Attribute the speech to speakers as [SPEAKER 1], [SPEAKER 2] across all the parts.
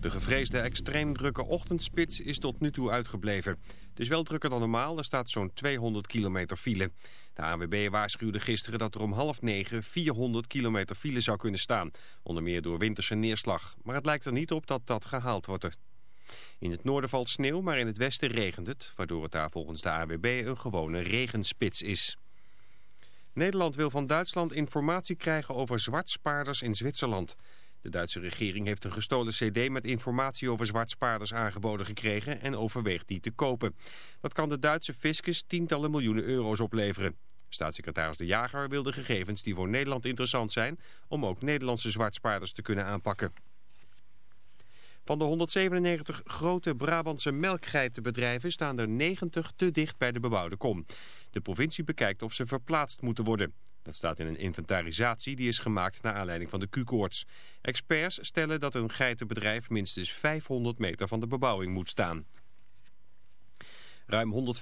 [SPEAKER 1] De gevreesde extreem drukke ochtendspits is tot nu toe uitgebleven. Het is wel drukker dan normaal, er staat zo'n 200 kilometer file. De ANWB waarschuwde gisteren dat er om half negen 400 kilometer file zou kunnen staan. Onder meer door winterse neerslag. Maar het lijkt er niet op dat dat gehaald wordt. In het noorden valt sneeuw, maar in het westen regent het... waardoor het daar volgens de ANWB een gewone regenspits is. Nederland wil van Duitsland informatie krijgen over zwartspaarders in Zwitserland... De Duitse regering heeft een gestolen cd met informatie over zwartspaarders aangeboden gekregen en overweegt die te kopen. Dat kan de Duitse fiscus tientallen miljoenen euro's opleveren. Staatssecretaris De Jager wil de gegevens die voor Nederland interessant zijn om ook Nederlandse zwartspaarders te kunnen aanpakken. Van de 197 grote Brabantse melkgeitenbedrijven staan er 90 te dicht bij de bebouwde kom. De provincie bekijkt of ze verplaatst moeten worden. Dat staat in een inventarisatie die is gemaakt naar aanleiding van de Q-koorts. Experts stellen dat een geitenbedrijf minstens 500 meter van de bebouwing moet staan. Ruim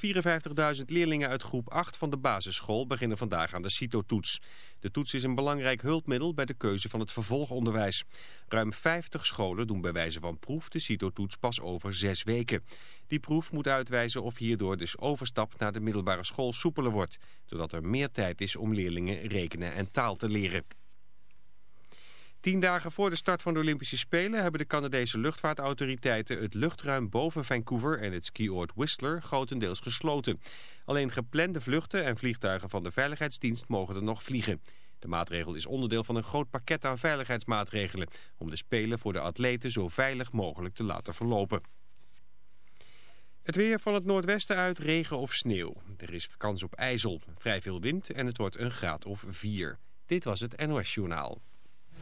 [SPEAKER 1] 154.000 leerlingen uit groep 8 van de basisschool beginnen vandaag aan de CITO-toets. De toets is een belangrijk hulpmiddel bij de keuze van het vervolgonderwijs. Ruim 50 scholen doen bij wijze van proef de CITO-toets pas over zes weken. Die proef moet uitwijzen of hierdoor dus overstap naar de middelbare school soepeler wordt, doordat er meer tijd is om leerlingen rekenen en taal te leren. Tien dagen voor de start van de Olympische Spelen hebben de Canadese luchtvaartautoriteiten het luchtruim boven Vancouver en het skioord Whistler grotendeels gesloten. Alleen geplande vluchten en vliegtuigen van de Veiligheidsdienst mogen er nog vliegen. De maatregel is onderdeel van een groot pakket aan veiligheidsmaatregelen om de Spelen voor de atleten zo veilig mogelijk te laten verlopen. Het weer van het noordwesten uit regen of sneeuw. Er is kans op ijzel, vrij veel wind en het wordt een graad of 4. Dit was het NOS Journaal.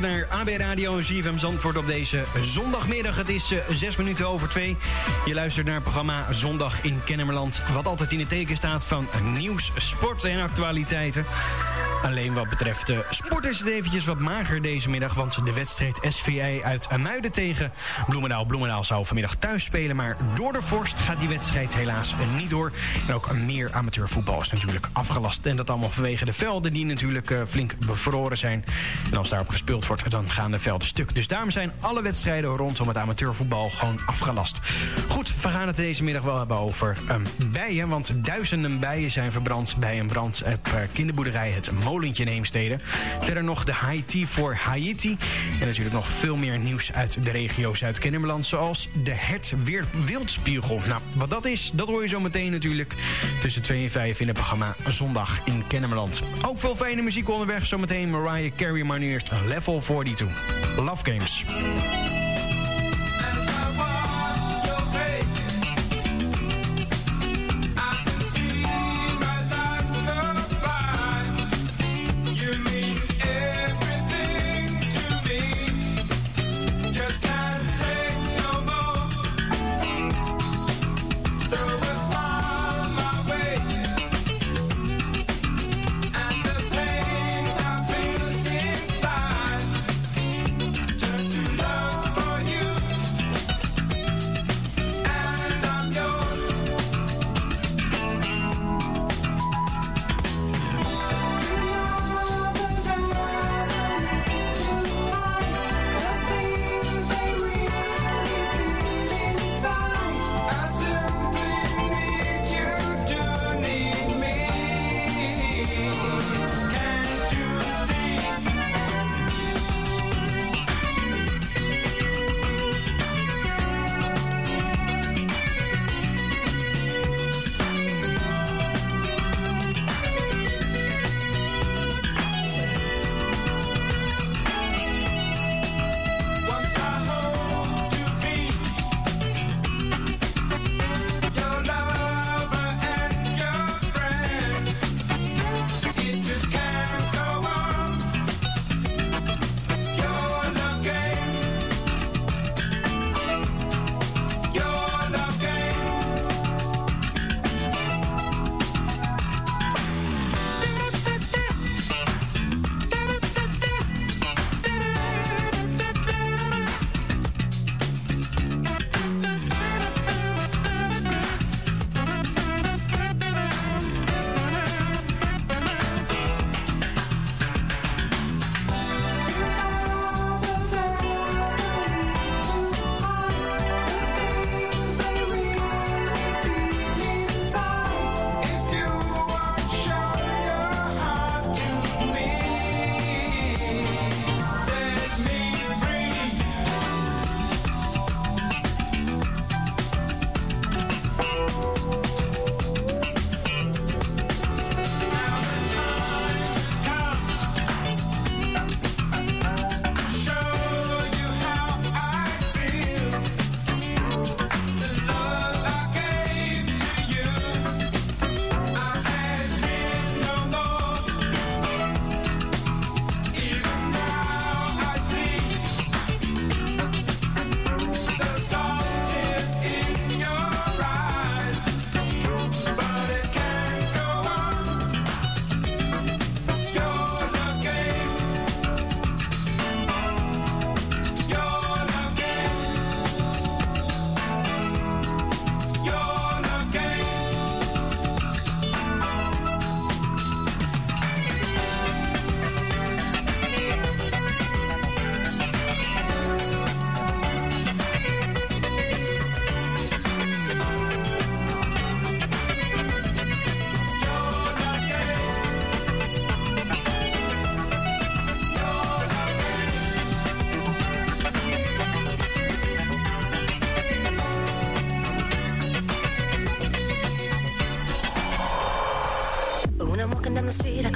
[SPEAKER 2] Luistert naar AB Radio en ZFM Zandvoort op deze zondagmiddag. Het is uh, zes minuten over twee. Je luistert naar het programma Zondag in Kennemerland. Wat altijd in het teken staat van nieuws, sport en actualiteiten. Alleen wat betreft de sport is het eventjes wat mager deze middag... want de wedstrijd SVI uit Amuiden tegen Bloemendaal. Bloemendaal zou vanmiddag thuis spelen... maar door de vorst gaat die wedstrijd helaas niet door. En ook meer amateurvoetbal is natuurlijk afgelast. En dat allemaal vanwege de velden die natuurlijk flink bevroren zijn. En als daarop gespeeld wordt, dan gaan de velden stuk. Dus daarom zijn alle wedstrijden rondom het amateurvoetbal gewoon afgelast. Goed, we gaan het deze middag wel hebben over um, bijen... want duizenden bijen zijn verbrand bij een brand op uh, kinderboerderij Het Molentje in Heemstede. Verder nog de Tea voor Haiti. En natuurlijk nog veel meer nieuws uit de regio Zuid-Kennemerland... zoals de hertwildspiegel. Nou, wat dat is, dat hoor je zo meteen natuurlijk... tussen 2 en 5 in het programma Zondag in Kennemerland. Ook veel fijne muziek onderweg, zometeen Mariah Carey... maar nu eerst Level 42. Love Games.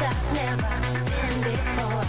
[SPEAKER 3] I've never been before.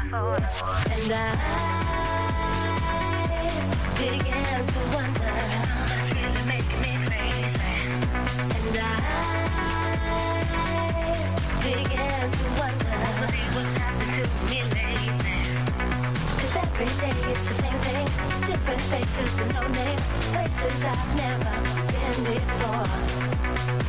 [SPEAKER 3] And I began to wonder. What's really making me crazy? And I began to wonder. What's happened to me lately. Cause every day it's the same thing. Different faces with no name. Places I've never been before.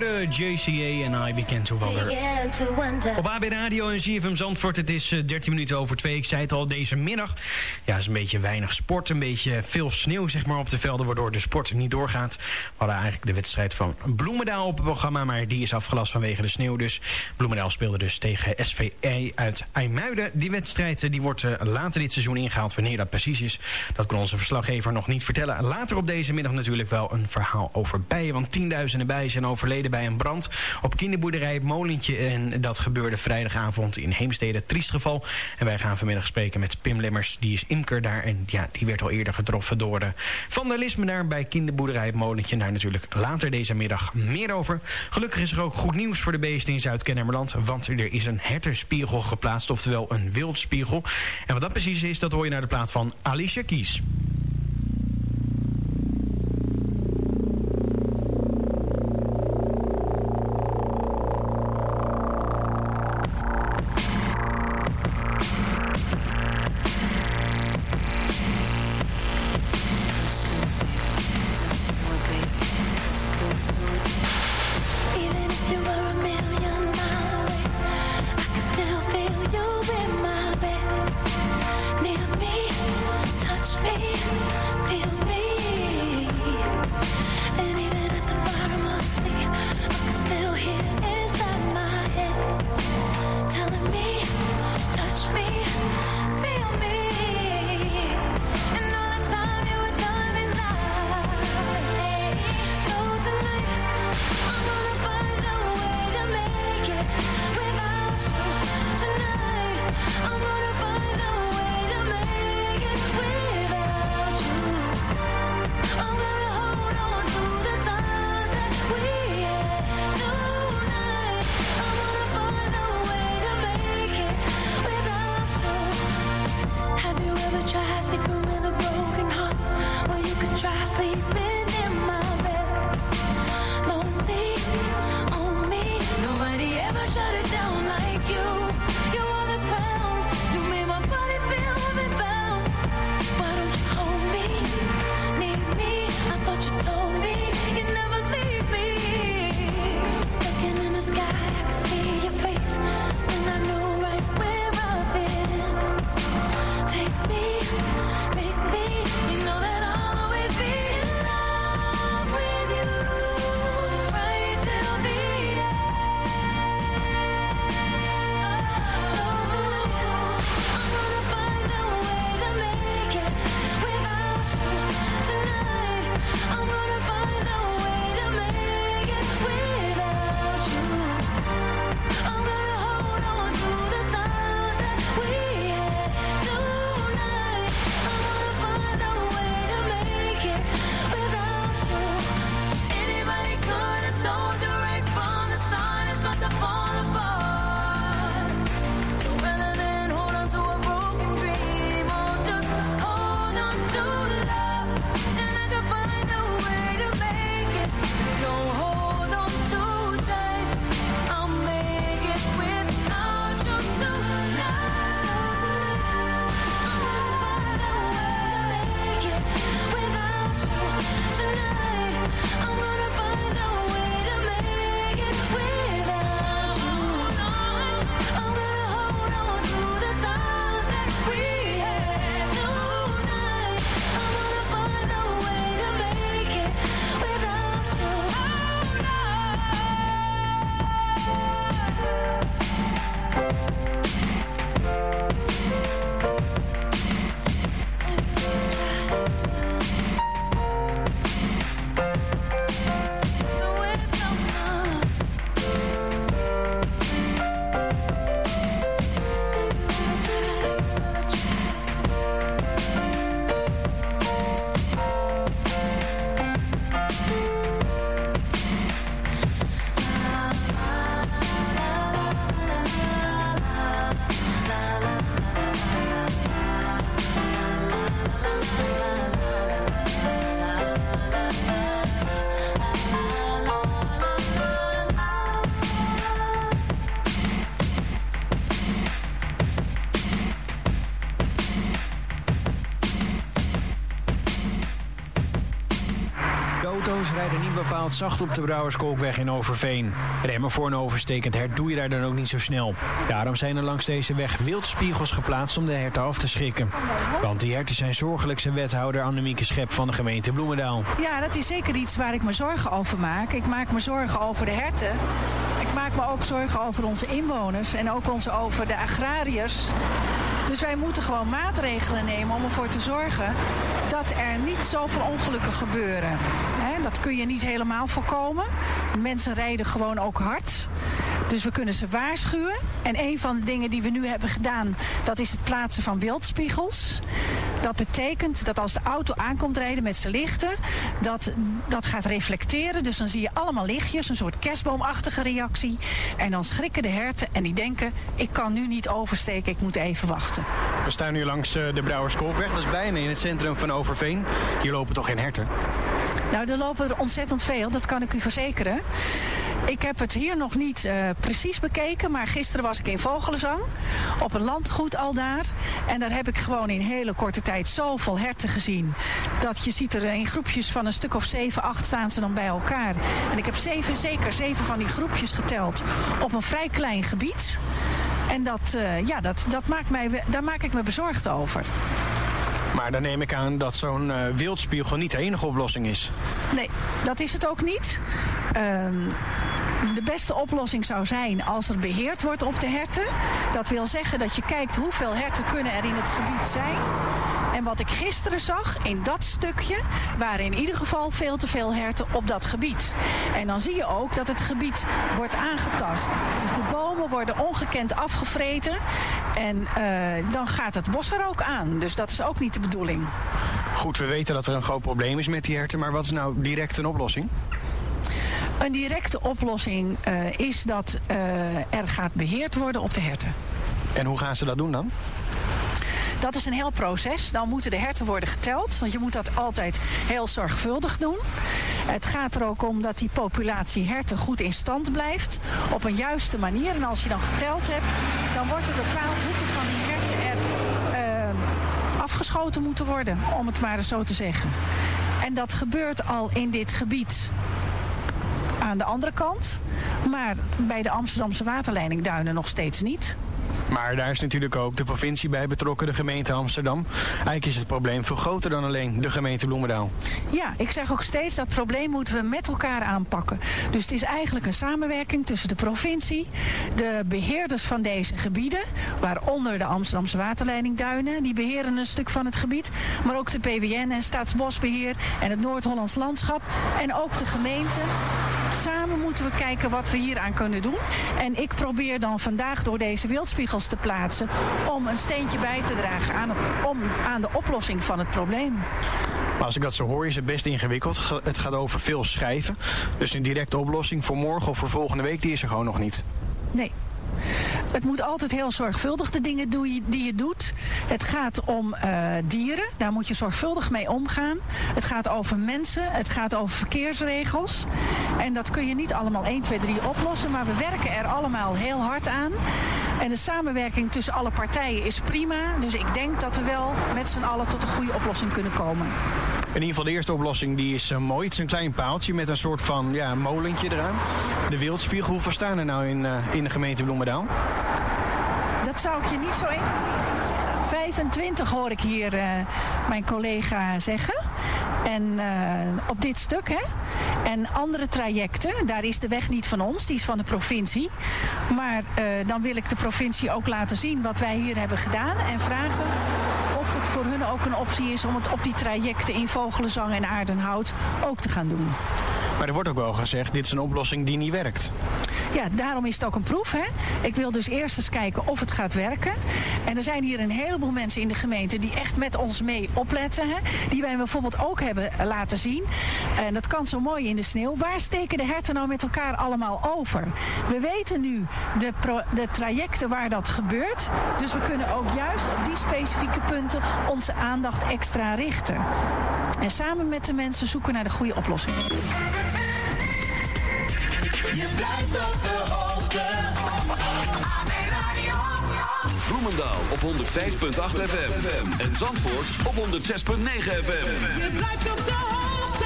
[SPEAKER 4] Jorde, JCA en I Began to Wonder. Op AB Radio en ZFM Zandvoort. Het is eh, 13 minuten over twee. Ik zei het al, deze middag. Ja, is een beetje weinig sport. Een beetje veel sneeuw zeg maar, op de velden. Waardoor de sport niet doorgaat. We hadden eigenlijk de wedstrijd van Bloemendaal op het programma. Maar die is afgelast vanwege de sneeuw. Dus Bloemendaal speelde dus tegen SVE uit IJmuiden. Die wedstrijd eh, die wordt eh, later dit seizoen ingehaald. Wanneer dat precies is, dat kon onze verslaggever nog niet vertellen. Later op deze middag natuurlijk wel een verhaal over bijen. Want tienduizenden bijen zijn overleden bij een brand op kinderboerderij Molentje. En dat gebeurde vrijdagavond in Heemstede. Triest geval. En wij gaan vanmiddag spreken met Pim Lemmers. Die is imker daar. En ja, die werd al eerder getroffen door de vandalisme daar bij kinderboerderij Molentje. Daar natuurlijk later deze middag meer over. Gelukkig is er ook goed nieuws voor de beesten in Zuid-Kennemerland. Want er is een hertenspiegel geplaatst. Oftewel een wildspiegel. En wat dat precies is, dat hoor je naar de plaat van Alicia Kies. Zacht op de Brouwerskolkweg in Overveen. Remmen voor een overstekend hert doe je daar dan ook niet zo snel. Daarom zijn er langs deze weg wildspiegels geplaatst om de herten af te schrikken. Want die herten zijn zorgelijk, zijn wethouder Annemieke Schep van de gemeente Bloemendaal.
[SPEAKER 5] Ja, dat is zeker iets waar ik me zorgen over maak. Ik maak me zorgen over de herten. Ik maak me ook zorgen over onze inwoners en ook onze, over de agrariërs. Dus wij moeten gewoon maatregelen nemen om ervoor te zorgen dat er niet zoveel ongelukken gebeuren. Dat kun je niet helemaal voorkomen. Mensen rijden gewoon ook hard. Dus we kunnen ze waarschuwen. En een van de dingen die we nu hebben gedaan, dat is het plaatsen van wildspiegels. Dat betekent dat als de auto aankomt rijden met zijn lichten, dat dat gaat reflecteren. Dus dan zie je allemaal lichtjes, een soort kerstboomachtige reactie. En dan schrikken de herten en die denken, ik kan nu niet oversteken, ik moet even wachten.
[SPEAKER 4] We staan nu langs eh, de Brouwerskolkweg, dat is bijna in het centrum van Overveen. Hier lopen toch geen herten?
[SPEAKER 5] Nou, er lopen er ontzettend veel, dat kan ik u verzekeren. Ik heb het hier nog niet uh, precies bekeken, maar gisteren was ik in Vogelenzang. Op een landgoed al daar. En daar heb ik gewoon in hele korte tijd zoveel herten gezien. Dat je ziet er in groepjes van een stuk of zeven, acht staan ze dan bij elkaar. En ik heb zeven, zeker zeven van die groepjes geteld op een vrij klein gebied. En dat, uh, ja, dat, dat maakt mij, daar maak ik me bezorgd over.
[SPEAKER 4] Maar dan neem ik aan dat zo'n uh, wildspiegel niet de enige oplossing is.
[SPEAKER 5] Nee, dat is het ook niet. Um, de beste oplossing zou zijn als er beheerd wordt op de herten. Dat wil zeggen dat je kijkt hoeveel herten kunnen er in het gebied zijn. En wat ik gisteren zag in dat stukje waren in ieder geval veel te veel herten op dat gebied. En dan zie je ook dat het gebied wordt aangetast. Dus de bomen worden ongekend afgevreten. En uh, dan gaat het bos er ook aan. Dus dat is ook niet de bedoeling.
[SPEAKER 4] Goed, we weten dat er een groot probleem is met die herten. Maar wat is nou direct een oplossing?
[SPEAKER 5] Een directe oplossing uh, is dat uh, er gaat beheerd worden op de herten.
[SPEAKER 4] En hoe gaan ze dat doen dan?
[SPEAKER 5] Dat is een heel proces. Dan moeten de herten worden geteld. Want je moet dat altijd heel zorgvuldig doen. Het gaat er ook om dat die populatie herten goed in stand blijft. Op een juiste manier. En als je dan geteld hebt, dan wordt er bepaald hoeveel van die herten er uh, afgeschoten moeten worden. Om het maar zo te zeggen. En dat gebeurt al in dit gebied aan de andere kant. Maar bij de Amsterdamse waterleidingduinen nog steeds niet.
[SPEAKER 4] Maar daar is natuurlijk ook de provincie bij betrokken, de gemeente Amsterdam. Eigenlijk is het probleem veel groter dan alleen de gemeente Bloemendaal.
[SPEAKER 5] Ja, ik zeg ook steeds dat probleem moeten we met elkaar aanpakken. Dus het is eigenlijk een samenwerking tussen de provincie, de beheerders van deze gebieden, waaronder de Amsterdamse waterleidingduinen, die beheren een stuk van het gebied, maar ook de PWN en Staatsbosbeheer en het Noord-Hollands Landschap en ook de gemeente. Samen moeten we kijken wat we hier aan kunnen doen. En ik probeer dan vandaag door deze wildspiegels te plaatsen om een steentje bij te dragen aan, het, om, aan de oplossing van het probleem.
[SPEAKER 4] Maar als ik dat zo hoor, is het best ingewikkeld. Het gaat over veel schrijven. Dus een directe oplossing voor morgen of voor volgende week, die is er gewoon nog niet.
[SPEAKER 5] Nee, het moet altijd heel zorgvuldig de dingen doen die je doet. Het gaat om uh, dieren, daar moet je zorgvuldig mee omgaan. Het gaat over mensen, het gaat over verkeersregels. En dat kun je niet allemaal 1, 2, 3 oplossen, maar we werken er allemaal heel hard aan. En de samenwerking tussen alle partijen is prima. Dus ik denk dat we wel met z'n allen tot een goede oplossing kunnen komen.
[SPEAKER 4] In ieder geval de eerste oplossing die is uh, mooi. Het is een klein paaltje met een soort van ja, molentje eraan. De wildspiegel, hoeveel staan er nou in, uh, in de gemeente Bloemendaal?
[SPEAKER 5] Dat zou ik je niet zo even zeggen. 25 hoor ik hier uh, mijn collega zeggen. En op dit stuk, hè. En andere trajecten, daar is de weg niet van ons, die is van de provincie. Maar dan wil ik de provincie ook laten zien wat wij hier hebben gedaan. En vragen het voor hun ook een optie is om het op die trajecten in Vogelenzang en Aardenhout ook te gaan doen.
[SPEAKER 4] Maar er wordt ook wel gezegd, dit is een oplossing die niet werkt.
[SPEAKER 5] Ja, daarom is het ook een proef. Hè? Ik wil dus eerst eens kijken of het gaat werken. En er zijn hier een heleboel mensen in de gemeente die echt met ons mee opletten. Hè? Die wij bijvoorbeeld ook hebben laten zien. En dat kan zo mooi in de sneeuw. Waar steken de herten nou met elkaar allemaal over? We weten nu de, pro, de trajecten waar dat gebeurt. Dus we kunnen ook juist op die specifieke punten onze aandacht extra richten. En samen met de mensen zoeken naar de goede oplossing.
[SPEAKER 6] Je blijft op de hoogte.
[SPEAKER 7] Bloemendaal op 105.8 FM. En Zandvoort op 106.9 FM.
[SPEAKER 6] Je blijft op de hoogte.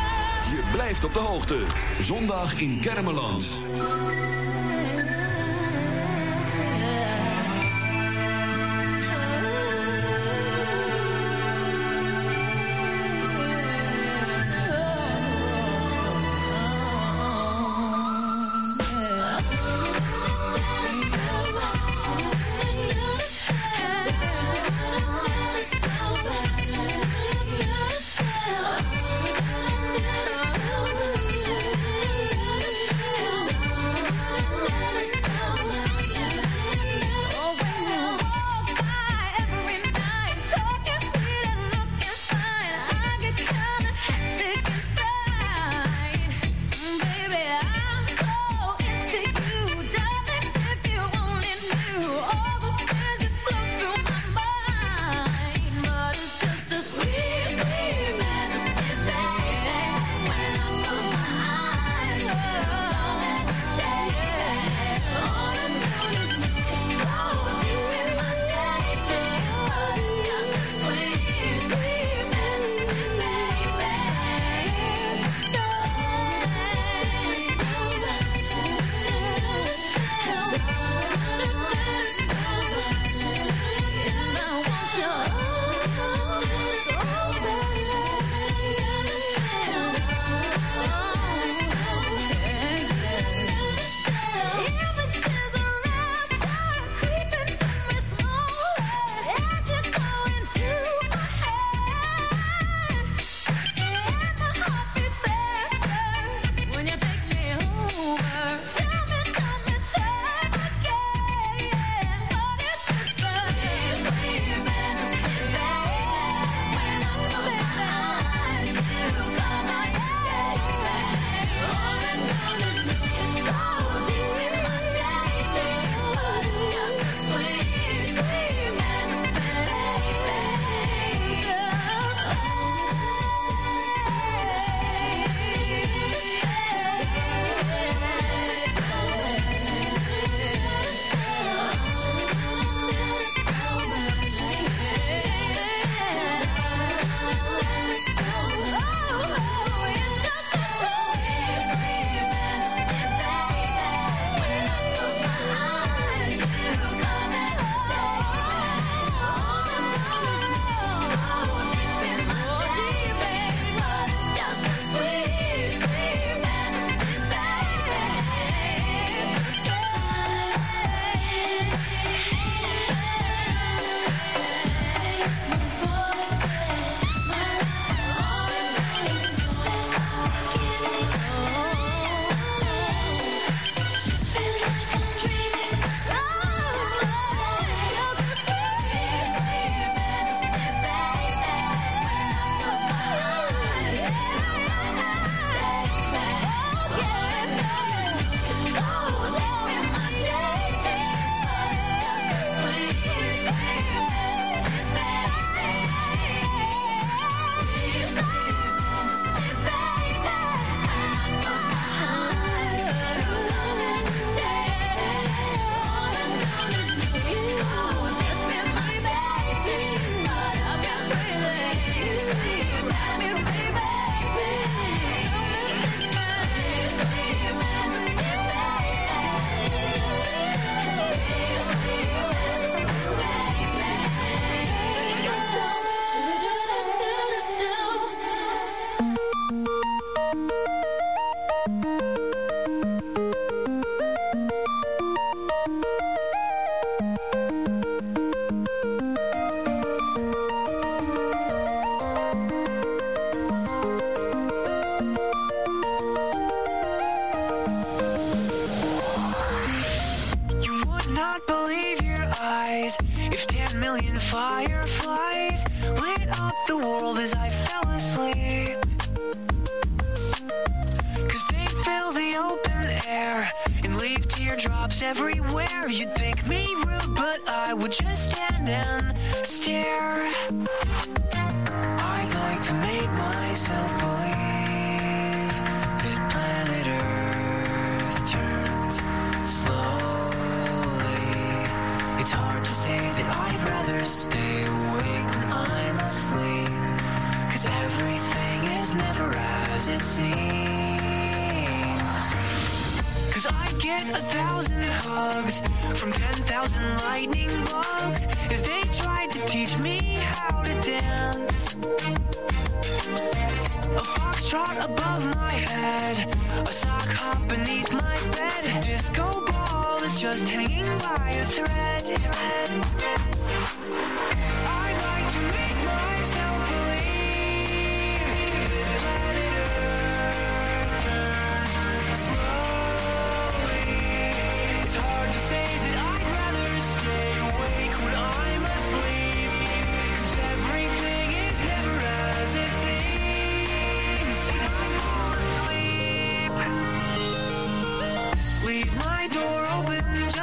[SPEAKER 7] Je blijft op de hoogte. Zondag in Kermeland.
[SPEAKER 8] Get a thousand hugs from 10,000 lightning bugs as they tried to teach me how to dance. A foxtrot above my head, a sock hop beneath my bed. A disco ball is just hanging by a thread. I'd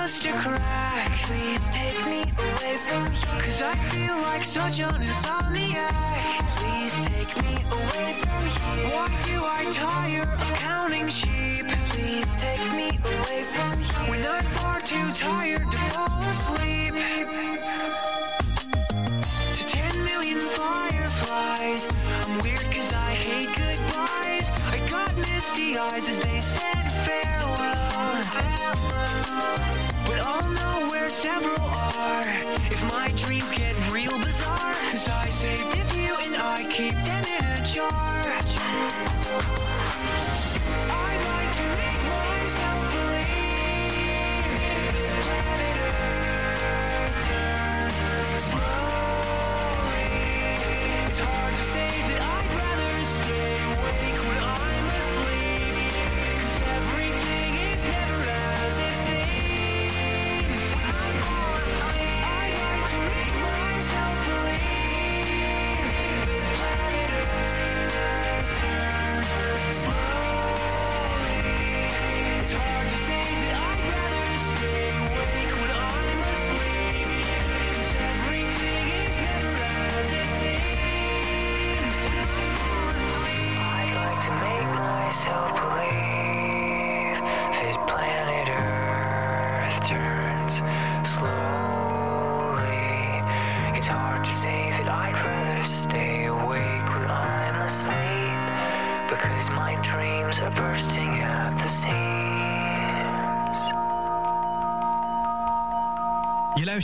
[SPEAKER 8] just a crack. Please take me away from here. Cause I feel like such an insomniac. Please take me away from here. Why do I tire of counting sheep? Please take me away from here. When I'm far too tired to fall asleep. To 10 million fireflies. I'm weird cause I hate goodbyes. I got misty eyes as they said farewell. But I'll know where several are if my dreams get real bizarre. Cause I saved a few and I keep them in a jar. I'd like to make myself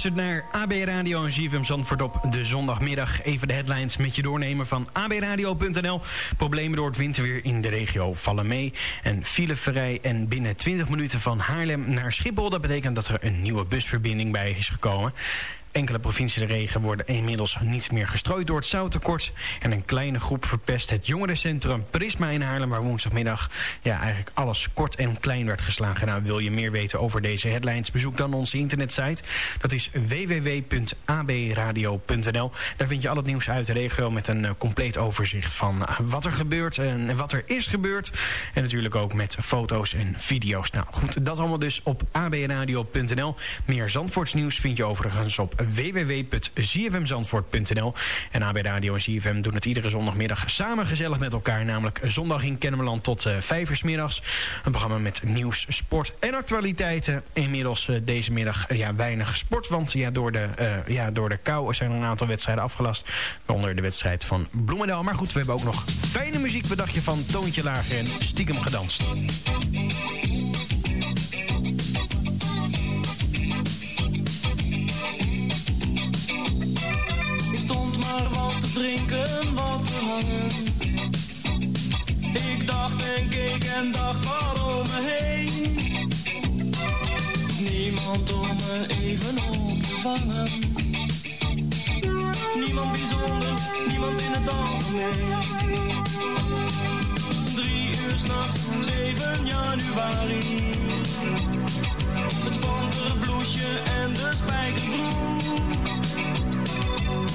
[SPEAKER 4] luistert naar AB Radio en GFM Zandvoort op de zondagmiddag. Even de headlines met je doornemen van abradio.nl. Problemen door het winterweer in de regio vallen mee. En filevrij en binnen 20 minuten van Haarlem naar Schiphol. Dat betekent dat er een nieuwe busverbinding bij is gekomen. Enkele provincies de regen worden inmiddels niet meer gestrooid door het zouttekort. En een kleine groep verpest het jongerencentrum Prisma in Haarlem... waar woensdagmiddag ja, eigenlijk alles kort en klein werd geslagen. Nou, wil je meer weten over deze headlines? Bezoek dan onze internetsite. Dat is www.abradio.nl. Daar vind je al het nieuws uit de regio... met een uh, compleet overzicht van uh, wat er gebeurt en wat er is gebeurd. En natuurlijk ook met foto's en video's. Nou goed, dat allemaal dus op abradio.nl. Meer Zandvoortsnieuws vind je overigens op www.zfmzandvoort.nl. En AB Radio en ZFM doen het iedere zondagmiddag samen gezellig met elkaar. Namelijk zondag in Kennemerland tot uh, vijf uur middags. Een programma met nieuws, sport en actualiteiten. Inmiddels uh, deze middag uh, ja, weinig sport. Want ja, door, de, ja, door de kou zijn er een aantal wedstrijden afgelast. Waaronder de wedstrijd van Bloemendaal. Maar goed, we hebben ook nog fijne muziek. Wat dacht je van Toontje Lager en Stiekem Gedanst?
[SPEAKER 9] Dacht en keek en dacht waarom me heen. Niemand om me even op te vangen. Niemand bijzonder, niemand in het algemeen. Drie uur s'nachts, 7 januari. Het panterbloesje en de spijkerbroek.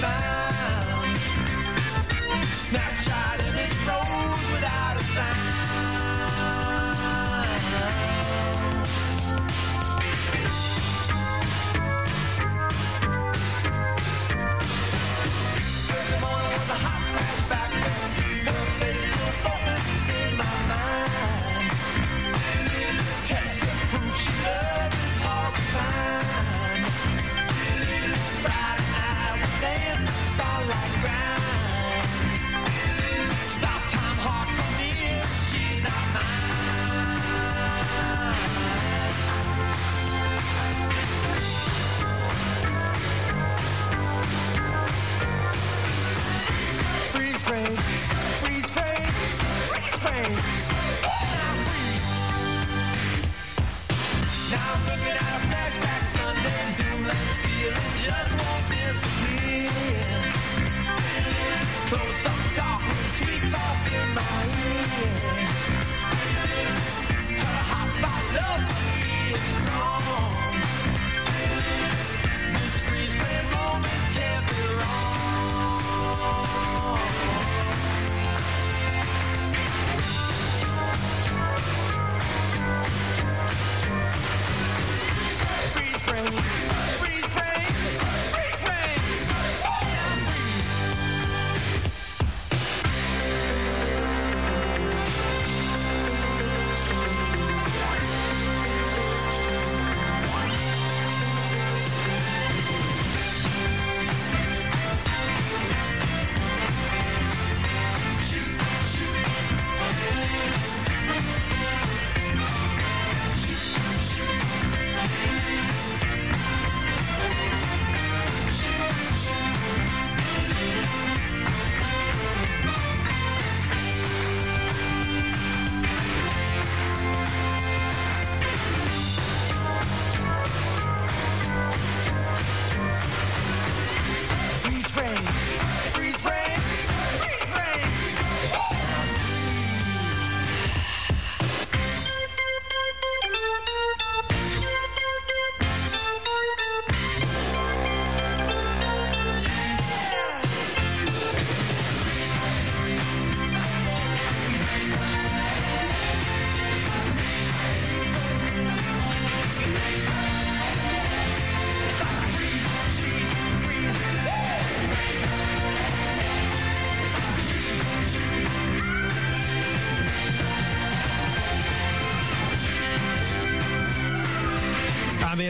[SPEAKER 9] found Snapchat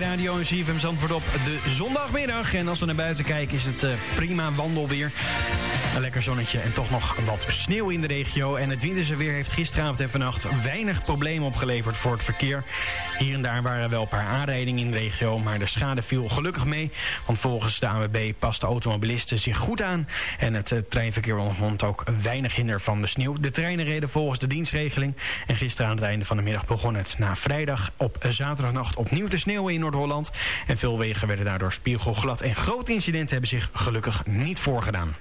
[SPEAKER 4] radio en CFM Zandvoort op de zondagmiddag. En als we naar buiten kijken is het uh, prima wandelweer. Een lekker zonnetje en toch nog wat sneeuw in de regio. En het winterse weer heeft gisteravond en vannacht weinig problemen opgeleverd voor het verkeer. Hier en daar waren wel een paar aanrijdingen in de regio, maar de schade viel gelukkig mee. Want volgens de ANWB de automobilisten zich goed aan. En het uh, treinverkeer ondervond ook weinig hinder van de sneeuw. De treinen reden volgens de dienstregeling. En gisteren aan het einde van de middag begon het na vrijdag op zaterdagnacht opnieuw te sneeuwen in Noord-Holland. En veel wegen werden daardoor spiegelglad. En grote incidenten hebben zich gelukkig niet voorgedaan.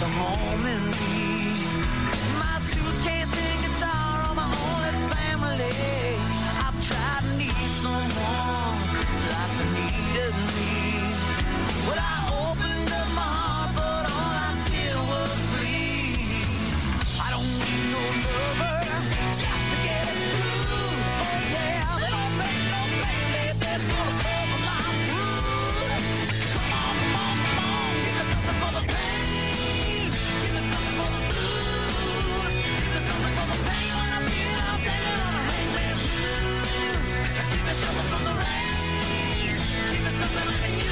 [SPEAKER 8] the home in me.
[SPEAKER 10] My suitcase and guitar on my only family. I've tried to need someone like they needed me. Well, I you.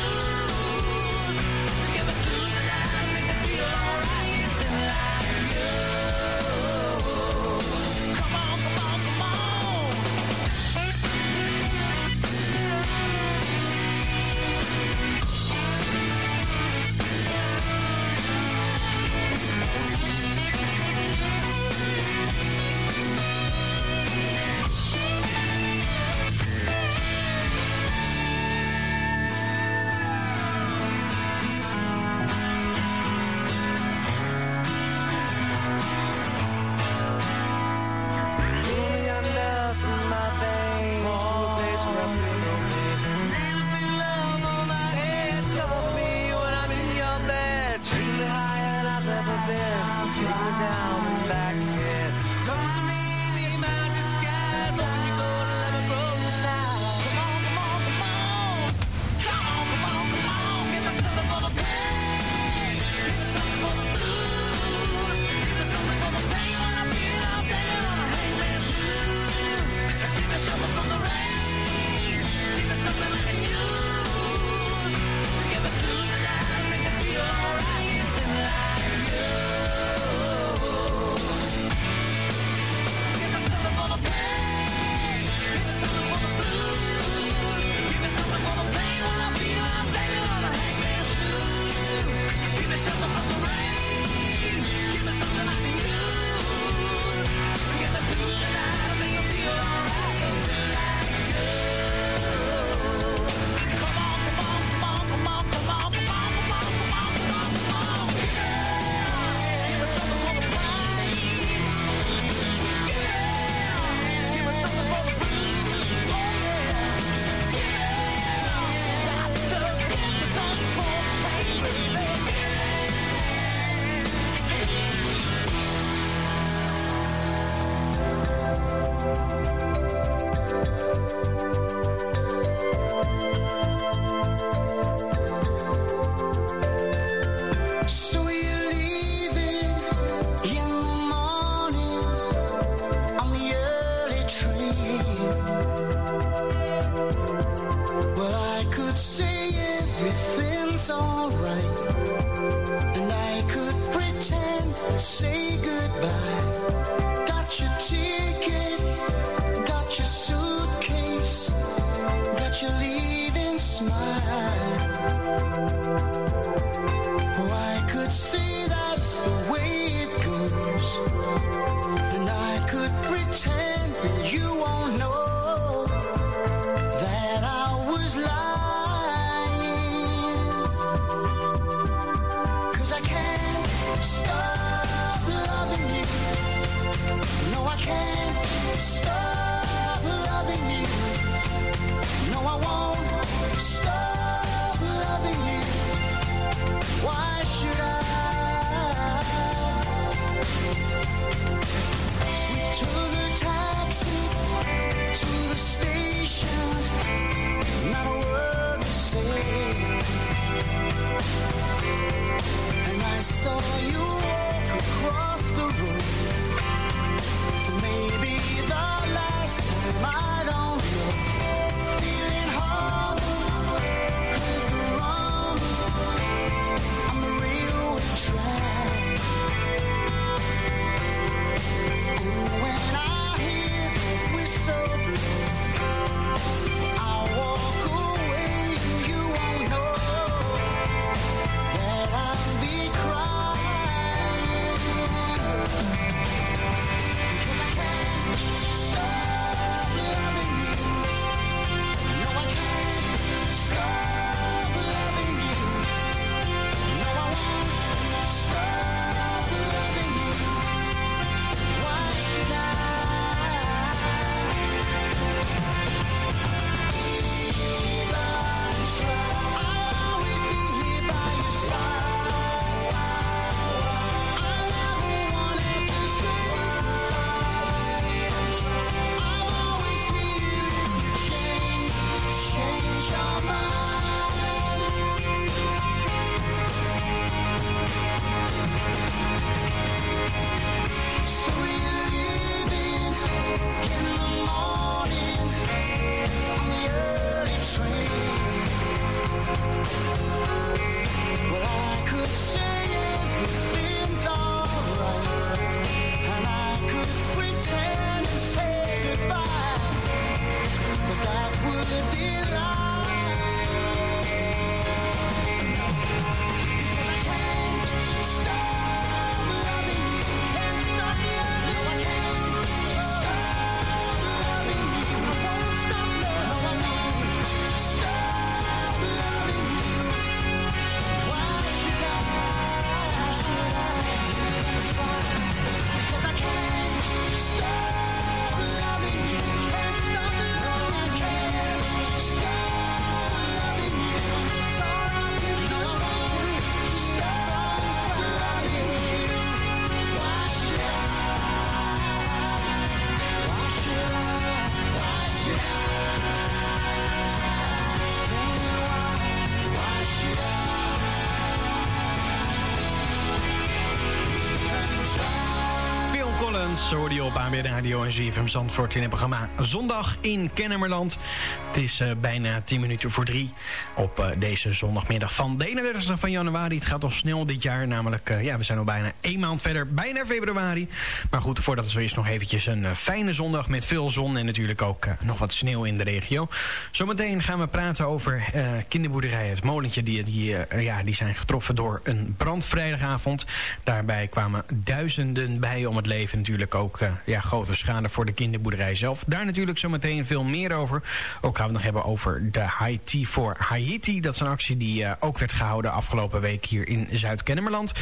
[SPEAKER 4] So hoorde je Radio en ZFM Zandvoort in het programma Zondag in Kennemerland. Het is eh, bijna 10 minuten voor drie op eh, deze zondagmiddag van de 31 van januari. Het gaat al snel dit jaar, namelijk eh, ja, we zijn al bijna één maand verder, bijna februari. Maar goed, voordat zo is nog eventjes een fijne zondag met veel zon en natuurlijk ook nog wat sneeuw in de regio. Zometeen gaan we praten over kinderboerderij Het Molentje. Die, die, ja, die zijn getroffen door een brand vrijdagavond. Daarbij kwamen duizenden bij om het leven. Natuurlijk ook eh, ja, grote schade voor de kinderboerderij zelf. Daar natuurlijk zometeen veel meer over. Ook gaan we het nog hebben over de Haiti voor Haiti. Dat is een actie die eh, ook werd gehouden afgelopen week hier in Zuid-Kennemerland.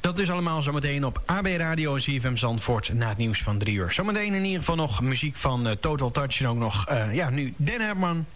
[SPEAKER 4] Dat is allemaal zometeen op AB Radio CFM Zandvoort na het nieuws van drie uur. Zometeen in ieder geval nog muziek van eh, Total Touch en ook nog, ja, nu Den Herman.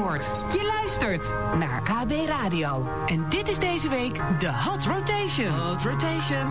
[SPEAKER 11] Je luistert naar KB Radio. En dit is deze week de Hot Rotation. Hot Rotation.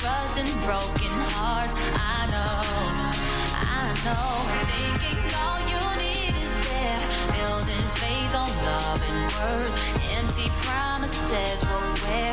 [SPEAKER 7] trust and broken hearts. I know, I know. Thinking all you need is there. Building faith on love and words. Empty promises will wear.